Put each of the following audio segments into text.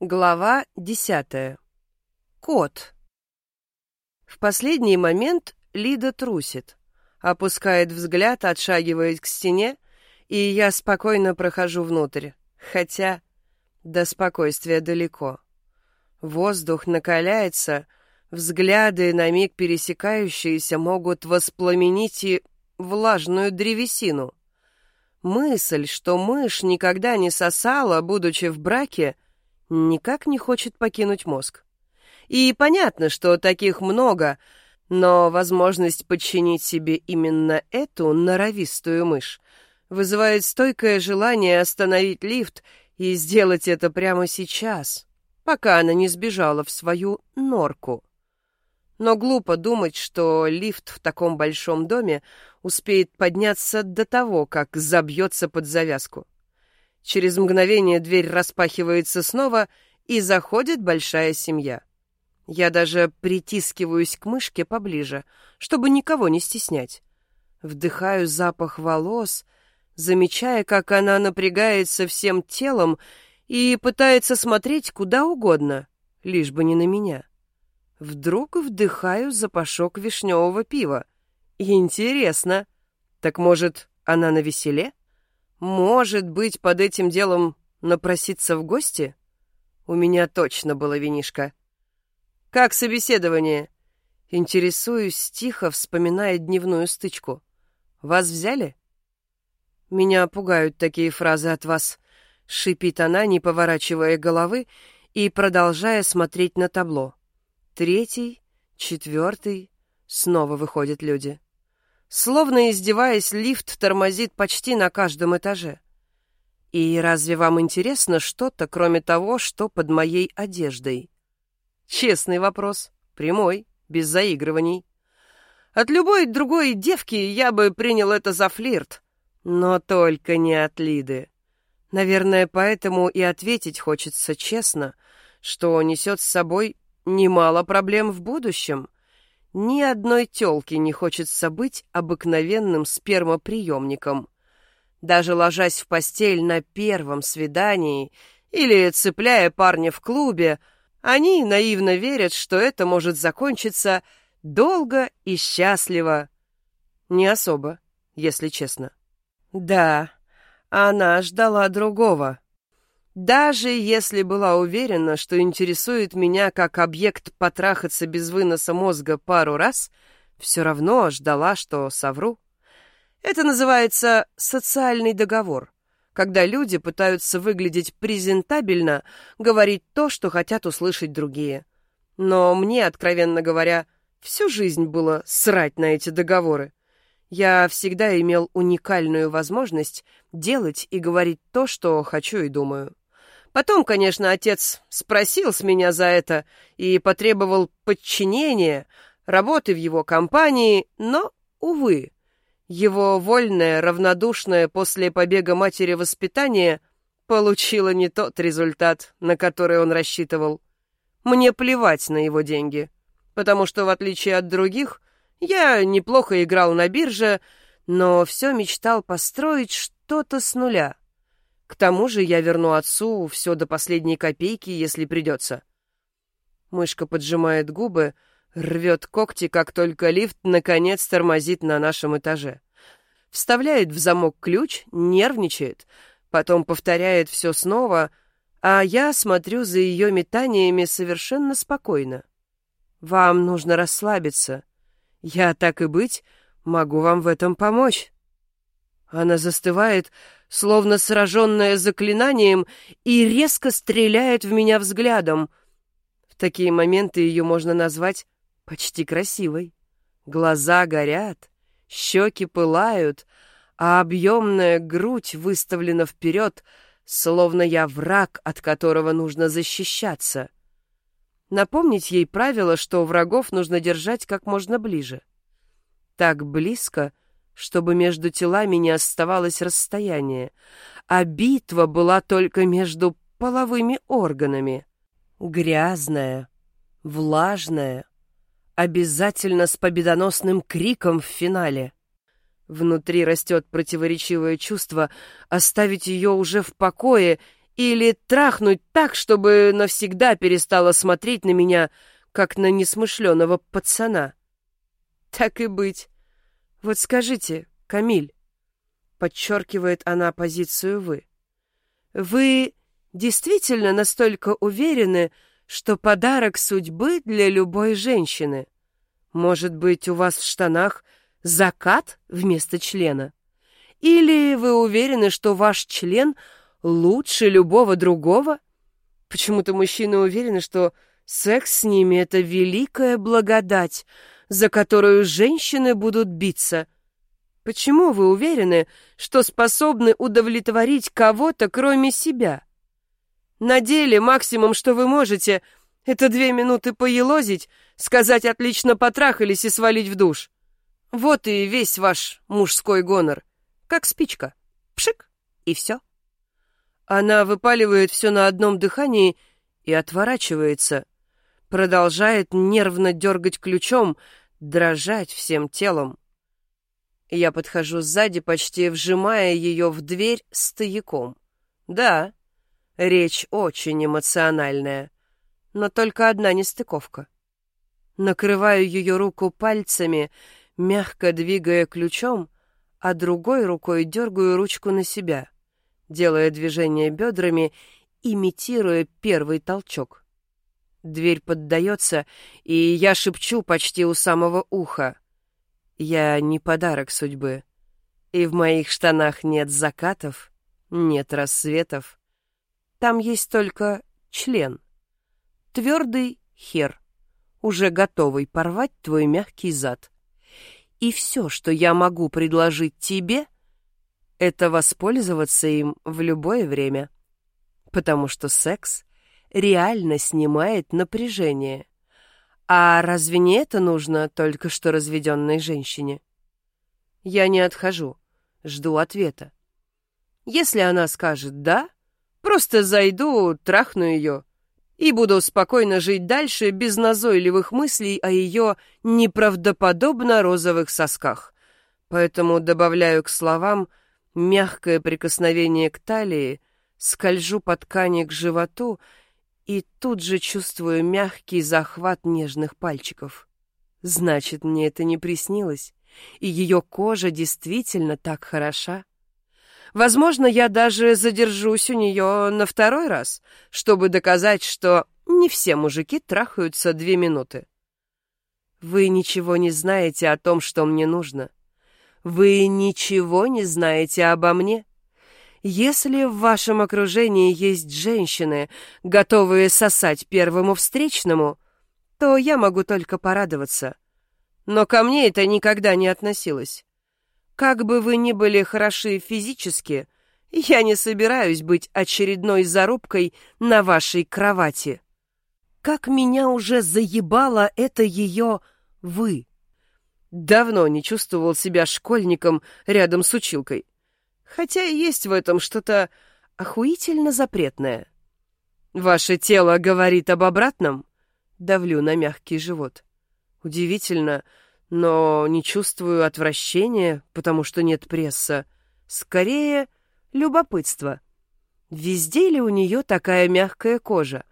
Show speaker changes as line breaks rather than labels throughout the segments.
Глава десятая. Кот. В последний момент Лида трусит, опускает взгляд, отшагивает к стене, и я спокойно прохожу внутрь, хотя до спокойствия далеко. Воздух накаляется, взгляды, на миг пересекающиеся, могут воспламенить и влажную древесину. Мысль, что мышь никогда не сосала, будучи в браке — никак не хочет покинуть мозг. И понятно, что таких много, но возможность подчинить себе именно эту норовистую мышь вызывает стойкое желание остановить лифт и сделать это прямо сейчас, пока она не сбежала в свою норку. Но глупо думать, что лифт в таком большом доме успеет подняться до того, как забьется под завязку. Через мгновение дверь распахивается снова, и заходит большая семья. Я даже притискиваюсь к мышке поближе, чтобы никого не стеснять. Вдыхаю запах волос, замечая, как она напрягается всем телом и пытается смотреть куда угодно, лишь бы не на меня. Вдруг вдыхаю запашок вишневого пива. Интересно. Так может, она на веселе? Может быть, под этим делом напроситься в гости? У меня точно было винишко. Как собеседование? Интересуюсь тихо, вспоминая дневную стычку. Вас взяли? Меня пугают такие фразы от вас. Шипит она, не поворачивая головы и продолжая смотреть на табло. Третий, четвертый, снова выходят люди. Словно издеваясь, лифт тормозит почти на каждом этаже. И разве вам интересно что-то, кроме того, что под моей одеждой? Честный вопрос, прямой, без заигрываний. От любой другой девки я бы принял это за флирт, но только не от Лиды. Наверное, поэтому и ответить хочется честно, что несет с собой немало проблем в будущем — ни одной тёлки не хочется быть обыкновенным спермоприемником. Даже ложась в постель на первом свидании или цепляя парня в клубе, они наивно верят, что это может закончиться долго и счастливо. Не особо, если честно. Да, она ждала другого. Даже если была уверена, что интересует меня как объект потрахаться без выноса мозга пару раз, все равно ждала, что совру. Это называется социальный договор, когда люди пытаются выглядеть презентабельно, говорить то, что хотят услышать другие. Но мне, откровенно говоря, всю жизнь было срать на эти договоры. Я всегда имел уникальную возможность делать и говорить то, что хочу и думаю. Потом, конечно, отец спросил с меня за это и потребовал подчинения, работы в его компании, но, увы, его вольное, равнодушное после побега матери воспитание получило не тот результат, на который он рассчитывал. Мне плевать на его деньги, потому что, в отличие от других, я неплохо играл на бирже, но все мечтал построить что-то с нуля. К тому же я верну отцу все до последней копейки, если придется. Мышка поджимает губы, рвет когти, как только лифт наконец тормозит на нашем этаже. Вставляет в замок ключ, нервничает, потом повторяет все снова, а я смотрю за ее метаниями совершенно спокойно. Вам нужно расслабиться. Я, так и быть, могу вам в этом помочь. Она застывает, словно сраженная заклинанием, и резко стреляет в меня взглядом. В такие моменты ее можно назвать почти красивой. Глаза горят, щеки пылают, а объемная грудь выставлена вперед, словно я враг, от которого нужно защищаться. Напомнить ей правило, что врагов нужно держать как можно ближе. Так близко — чтобы между телами не оставалось расстояния, а битва была только между половыми органами. Грязная, влажная, обязательно с победоносным криком в финале. Внутри растет противоречивое чувство оставить ее уже в покое Или трахнуть так, чтобы навсегда перестала смотреть на меня, как на несмышленого пацана. Так и быть. Вот скажите, Камиль, подчеркивает она позицию «вы», вы действительно настолько уверены, что подарок судьбы для любой женщины? Может быть, у вас в штанах закат вместо члена? Или вы уверены, что ваш член — лучше любого другого? Почему-то мужчины уверены, что секс с ними — это великая благодать, за которую женщины будут биться. Почему вы уверены, что способны удовлетворить кого-то, кроме себя? На деле максимум, что вы можете, это две минуты поелозить, сказать «отлично потрахались» и свалить в душ. Вот и весь ваш мужской гонор. Как спичка. Пшик, и все. Она выпаливает все на одном дыхании и отворачивается. Продолжает нервно дергать ключом, дрожать всем телом. Я подхожу сзади, почти вжимая ее в дверь стояком. Да, речь очень эмоциональная, но только одна нестыковка. Накрываю ее руку пальцами, мягко двигая ключом, а другой рукой дергаю ручку на себя — делая движение бедрами, имитируя первый толчок. Дверь поддается, и я шепчу почти у самого уха. Я не подарок судьбы. И в моих штанах нет закатов, нет рассветов. Там есть только член. Твердый хер, уже готовый порвать твой мягкий зад. И все, что я могу предложить тебе — это воспользоваться им в любое время. Потому что секс реально снимает напряжение. А разве не это нужно только что разведенной женщине? Я не отхожу, жду ответа. Если она скажет «да», просто зайду, трахну ее и буду спокойно жить дальше без назойливых мыслей о ее неправдоподобно розовых сосках. Поэтому добавляю к словам мягкое прикосновение к талии, скольжу по ткани к животу и тут же чувствую мягкий захват нежных пальчиков. Значит, мне это не приснилось, и ее кожа действительно так хороша. Возможно, я даже задержусь у нее на второй раз, чтобы доказать, что не все мужики трахаются две минуты. Вы ничего не знаете о том, что мне нужно. Вы ничего не знаете обо мне? Если в вашем окружении есть женщины, готовые сосать первому встречному, то я могу только порадоваться. Но ко мне это никогда не относилось. Как бы вы ни были хороши физически, я не собираюсь быть очередной зарубкой на вашей кровати. Как меня уже заебало это ее «вы». Давно не чувствовал себя школьником рядом с училкой. Хотя и есть в этом что-то охуительно запретное. Ваше тело говорит об обратном? Давлю на мягкий живот. Удивительно, но не чувствую отвращения, потому что нет пресса. Скорее, любопытство. Везде ли у нее такая мягкая кожа?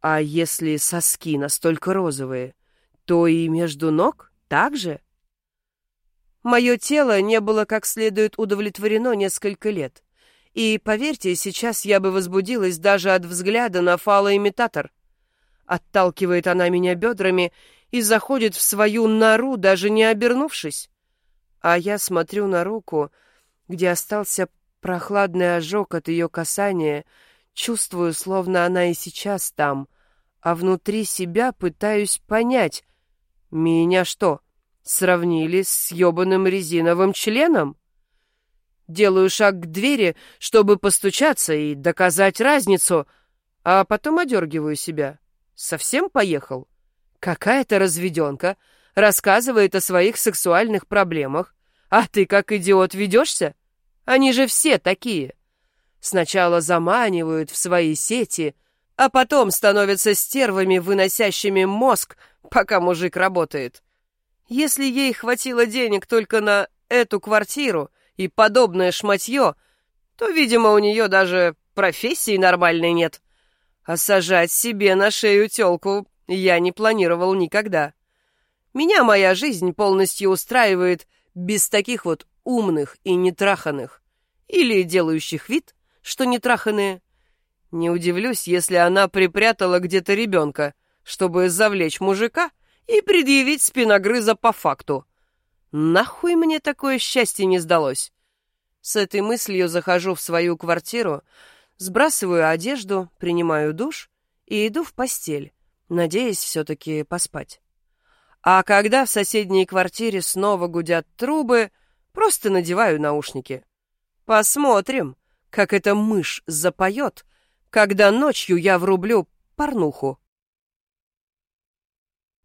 А если соски настолько розовые, то и между ног так же? Мое тело не было как следует удовлетворено несколько лет. И, поверьте, сейчас я бы возбудилась даже от взгляда на фалоимитатор. Отталкивает она меня бедрами и заходит в свою нору, даже не обернувшись. А я смотрю на руку, где остался прохладный ожог от ее касания, чувствую, словно она и сейчас там, а внутри себя пытаюсь понять, меня что, Сравнили с ёбаным резиновым членом? Делаю шаг к двери, чтобы постучаться и доказать разницу, а потом одергиваю себя. Совсем поехал? Какая-то разведенка рассказывает о своих сексуальных проблемах, а ты как идиот ведешься? Они же все такие. Сначала заманивают в свои сети, а потом становятся стервами, выносящими мозг, пока мужик работает. Если ей хватило денег только на эту квартиру и подобное шматье, то, видимо, у нее даже профессии нормальной нет. А сажать себе на шею тёлку я не планировал никогда. Меня моя жизнь полностью устраивает без таких вот умных и нетраханных. Или делающих вид, что нетраханные. Не удивлюсь, если она припрятала где-то ребенка, чтобы завлечь мужика и предъявить спиногрыза по факту. Нахуй мне такое счастье не сдалось? С этой мыслью захожу в свою квартиру, сбрасываю одежду, принимаю душ и иду в постель, надеясь все-таки поспать. А когда в соседней квартире снова гудят трубы, просто надеваю наушники. Посмотрим, как эта мышь запоет, когда ночью я врублю порнуху.